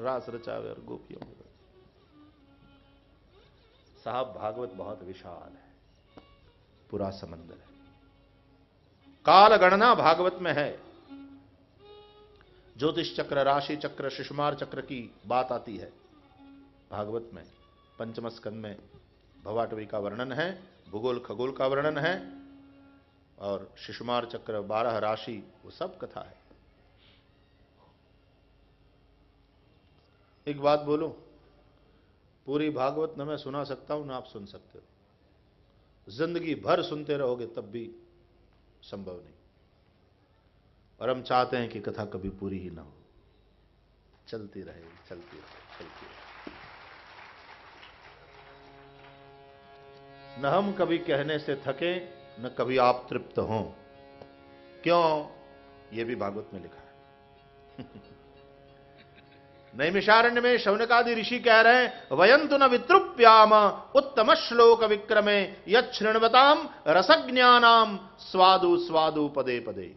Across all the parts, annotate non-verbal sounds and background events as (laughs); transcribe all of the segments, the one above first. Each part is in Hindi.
रास रचावे और गोपियों में साहब, भागवत बहुत विशाल है, पूरा समंदर है। काल गणना भागवत में है। ज्योतिष चक्र, राशि चक्र, शिशुमार चक्र की बात आती है। भागवत में पंचम स्कंद में भवाटवी का वर्णन है, भूगोल खगोल का वर्णन है, और शिशुमार चक्र, बारह राशि, वो सब कथा है। एक बात बोलो? पूरी भागवत न मैं सुना सकता हूँ, ना आप सुन सकते हो। ज़िंदगी भर सुनते रहोगे, तब भी संभव नहीं। और हम चाहते हैं कि कथा कभी पूरी ही ना हो। चलती रहे चलती रहे चलती रहे। न हम कभी कहने से थके, न कभी आप तृप्त हों। क्यों? यह भी भागवत में लिखा है। (laughs) नैमिषारण्य में शौनकादि ऋषि कह रहे हैं, वयंतु न वितृप्याम, उत्तम श्लोक विक्रमे यृणवताम रसज्ञानाम स्वादु स्वादु पदे पदे।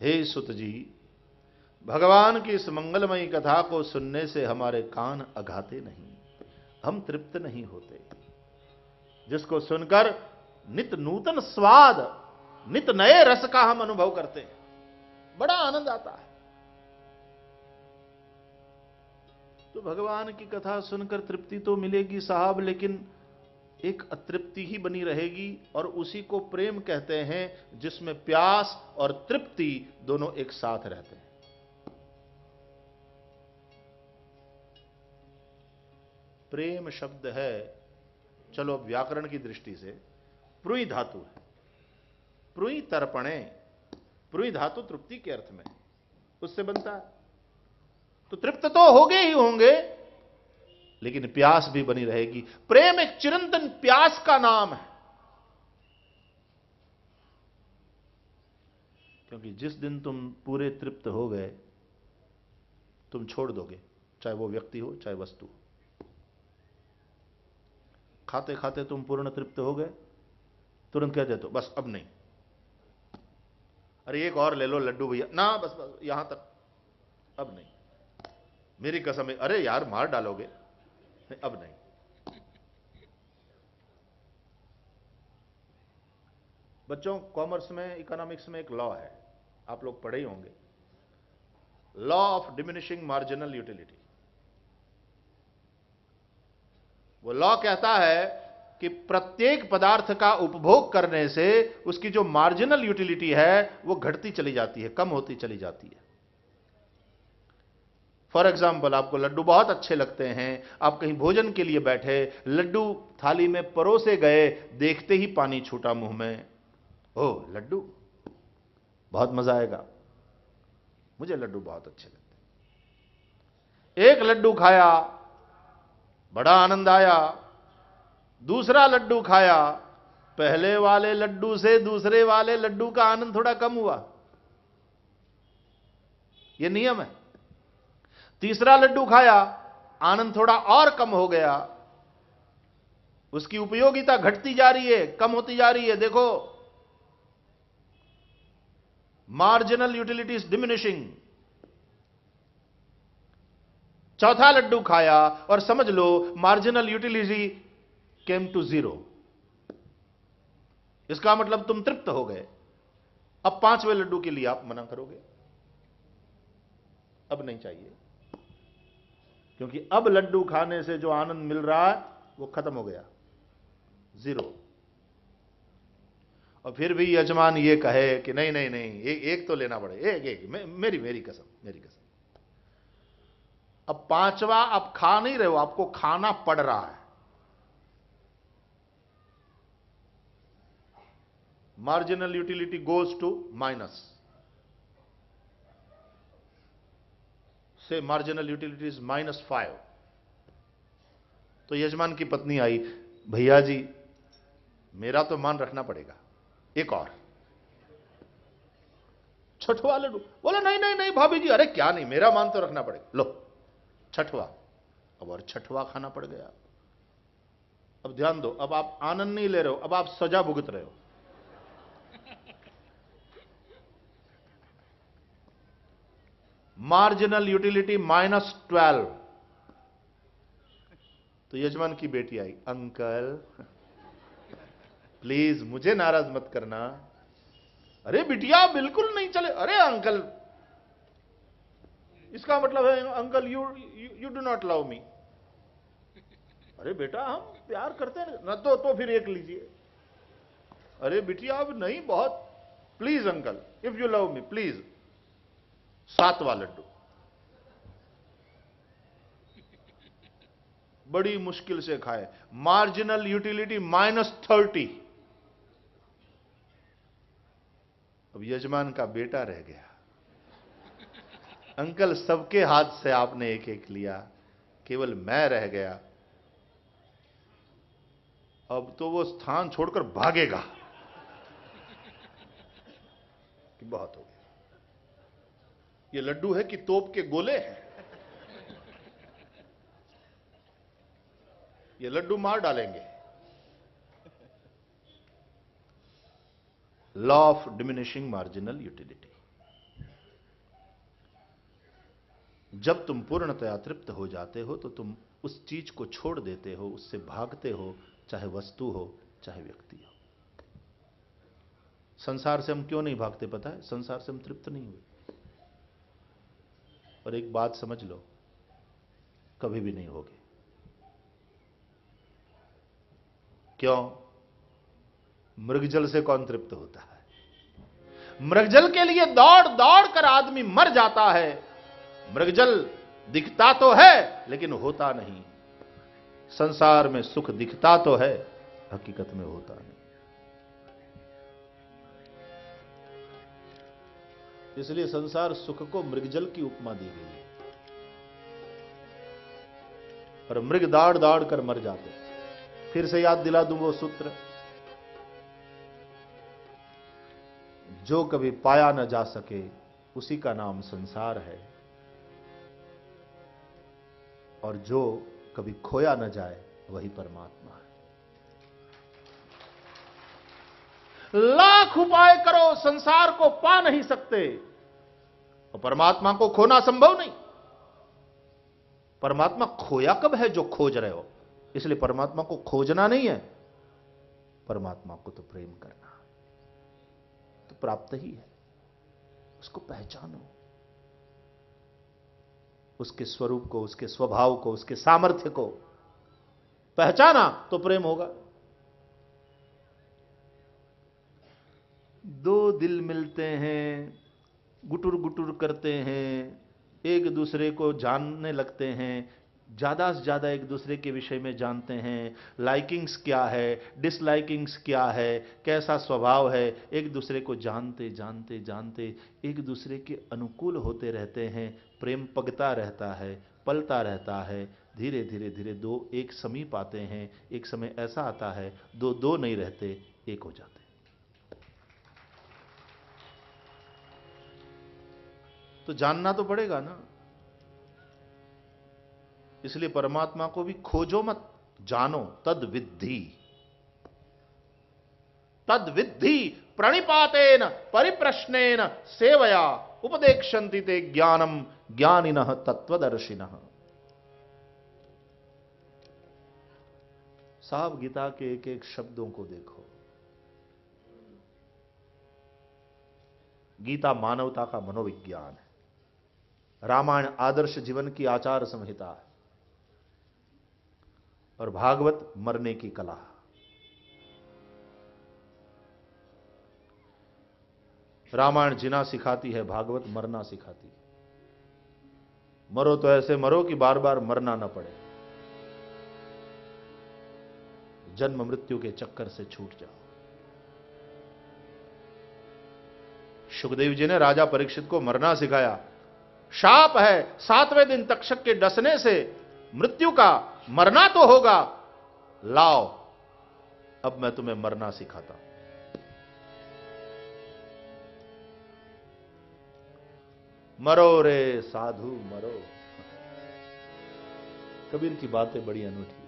हे सुत जी भगवान की इस मंगलमयी कथा को सुनने से हमारे कान अघाते नहीं, हम तृप्त नहीं होते। जिसको सुनकर नित नूतन स्वाद, नित नए रस का हम अनुभव करते हैं, बड़ा आनंद आता है। तो भगवान की कथा सुनकर तृप्ति तो मिलेगी साहब, लेकिन एक अतृप्ति ही बनी रहेगी और उसी को प्रेम कहते हैं, जिसमें प्यास और तृप्ति दोनों एक साथ रहते हैं। प्रेम शब्द है, चलो व्याकरण की दृष्टि से, प्रुई धातु है। प्रुई तर्पणे, प्रुई धातु तृप्ति के अर्थ में उससे बनता है। तो तृप्त तो होंगे ही होंगे, लेकिन प्यास भी बनी रहेगी। प्रेम एक चिरंतन प्यास का नाम है। क्योंकि जिस दिन तुम पूरे तृप्त हो गए, तुम छोड़ दोगे, चाहे वो व्यक्ति हो, चाहे वस्तु हो। खाते खाते तुम पूर्ण तृप्त हो गए, तुरंत कह देते बस, अब नहीं। अरे, एक और ले लो, लड्डू भैया। ना, बस बस, यहाँ तक। अब नहीं। मेरी कसम अरे यार मार डालोगे? नहीं अब नहीं। बच्चों कॉमर्स में इकोनॉमिक्स में एक लॉ है। आप लोग पढ़े ही होंगे। Law of diminishing marginal utility वो लॉ कहता है कि प्रत्येक पदार्थ का उपभोग करने से उसकी जो मार्जिनल यूटिलिटी है, वो घटती चली जाती है, कम होती चली जाती है। फॉर एग्ज़ाम्पल आपको लड्डू बहुत अच्छे लगते हैं, आप कहीं भोजन के लिए बैठे, लड्डू थाली में परोसे गए, देखते ही पानी छूटा मुँह में। ओ, लड्डू? बहुत मज़ा आएगा। मुझे लड्डू बहुत अच्छे लगते एक लड्डू खाया, बड़ा आनंद आया। दूसरा लड्डू खाया, पहले वाले लड्डू से दूसरे वाले लड्डू का आनंद थोड़ा कम हुआ। यह नियम है। तीसरा लड्डू खाया, आनंद थोड़ा और कम हो गया। उसकी उपयोगिता घटती जा रही है, कम होती जा रही है। देखो मार्जिनल यूटिलिटी इज़ डिमिनिशिंग चौथा लड्डू खाया और समझ लो marginal utility came to zero इसका मतलब तुम तृप्त हो गए। अब पाँचवें लड्डू के लिए आप मना करोगे। अब नहीं चाहिए। क्योंकि अब लड्डू खाने से जो आनंद मिल रहा है वो खत्म हो गया। ज़ीरो और फिर भी यजमान ये कहे कि नहीं नहीं नहीं एक, एक तो लेना पड़े एक एक मे, मेरी मेरी कसम मेरी कसम। अब पांचवा आप खा नहीं रहे हो आपको खाना पड़ रहा है। Marginal utility goes to minus से marginal utility is minus five तो यजमान की पत्नी आई, भैया जी, मेरा तो मान रखना पड़ेगा, एक और. छठवा लड्डू बोले, नहीं नहीं नहीं, भाभी जी, अरे क्या नहीं, मेरा मान तो रखना पड़ेगा. लो, छठवा। अब और छठवा खाना पड़ गया। अब ध्यान दो, अब आप आनंद नहीं ले रहे हो, अब आप सजा भुगत रहे हो। Marginal utility minus twelve. तो यजमान की बेटी आई, अंकल, प्लीज़ मुझे नाराज़ मत करना। अरे बिटिया, बिल्कुल नहीं चले। अरे अंकल, इसका मतलब है, uncle you you do not love me अरे बेटा, हम प्यार करते हैं। ना तो तो फिर एक लीजिए। अरे बिटिया, अब नहीं, बहुत। Please uncle if you love me please सातवा लड्डू। बड़ी मुश्किल से खाए। मार्जिनल यूटिलिटी माइनस थर्टी अब यजमान का बेटा रह गया। अंकल सबके हाथ से आपने एक एक लिया। केवल मैं रह गया। अब तो वो स्थान छोड़कर भागेगा। कि बहुत हो गया। ये लड्डू है कि तोप के गोले हैं। ये लड्डू मार डालेंगे। Law of diminishing marginal utility जब तुम पूर्णतया तृप्त हो जाते हो तो तुम उस चीज़ को छोड़ देते हो, उससे भागते हो, चाहे वस्तु हो, चाहे व्यक्ति हो। संसार से हम क्यों नहीं भागते, पता है? संसार से हम तृप्त नहीं हुए। और एक बात समझ लो, कभी भी नहीं होगी। क्यों? मृगजल से कौन तृप्त होता है? मृगजल के लिए दौड़ दौड़ कर आदमी मर जाता है। मृगजल दिखता तो है, लेकिन होता नहीं। संसार में सुख दिखता तो है, हकीकत में होता नहीं। इसलिए संसार सुख को मृगजल की उपमा दी गई है। और मृग दाड़ दाड़ कर मर जाते फिर से याद दिला दूँ वो सूत्र। जो कभी पाया न जा सके, उसी का नाम संसार है। और जो कभी खोया न जाए, वही परमात्मा है। लाख उपाय करो, संसार को पा नहीं सकते। और परमात्मा को खोना संभव नहीं। परमात्मा खोया कब है जो खोज रहे हो? इसलिए परमात्मा को खोजना नहीं है। परमात्मा को तो प्रेम करना तो प्राप्त ही है। उसको पहचानो। उसके स्वरूप को, उसके स्वभाव को, उसके सामर्थ्य को पहचाना तो प्रेम होगा दो दिल मिलते हैं, गुटुर गुटुर करते हैं, एक दूसरे को जानने लगते हैं, ज़्यादा से ज़्यादा एक दूसरे के विषय में जानते हैं लाइकिंग्स क्या है डिसलाइकिंग्स क्या है, कैसा स्वभाव है, एक दूसरे को जानते जानते जानते, एक दूसरे के अनुकूल होते रहते हैं, प्रेम पगता रहता है, पलता रहता है, धीरे धीरे धीरे दो एक समीप आते हैं, एक समय ऐसा आता है, दो दो नहीं रहते, एक हो जाते तो जानना तो पड़ेगा ना। इसलिए परमात्मा को भी खोजो मत, जानो, तद विद्धि। तद विद्धि प्रणिपातेन, परिप्रश्नेन, सेवया, उपदेक्षन्ति ते ज्ञानम ज्ञानिन तत्वदर्शिन साहब गीता के एक एक शब्दों को देखो। गीता मानवता का मनोविज्ञान है। रामायण आदर्श जीवन की आचार संहिता है। और भागवत मरने की कला रामायण जिना सिखाती है, भागवत मरना सिखाती है। मरो तो ऐसे मरो कि बार बार मरना ना पड़े। जन्म मृत्यु के चक्कर से छूट जाओ। सुखदेव जी ने राजा परीक्षित को मरना सिखाया। शाप है सातवें दिन तक्षक के डसने से मृत्यु का मरना तो होगा। लाओ, अब मैं तुम्हें मरना सिखाता हूँ। मरो रे साधु, मरो। कबीर की बातें बड़ी अनूठी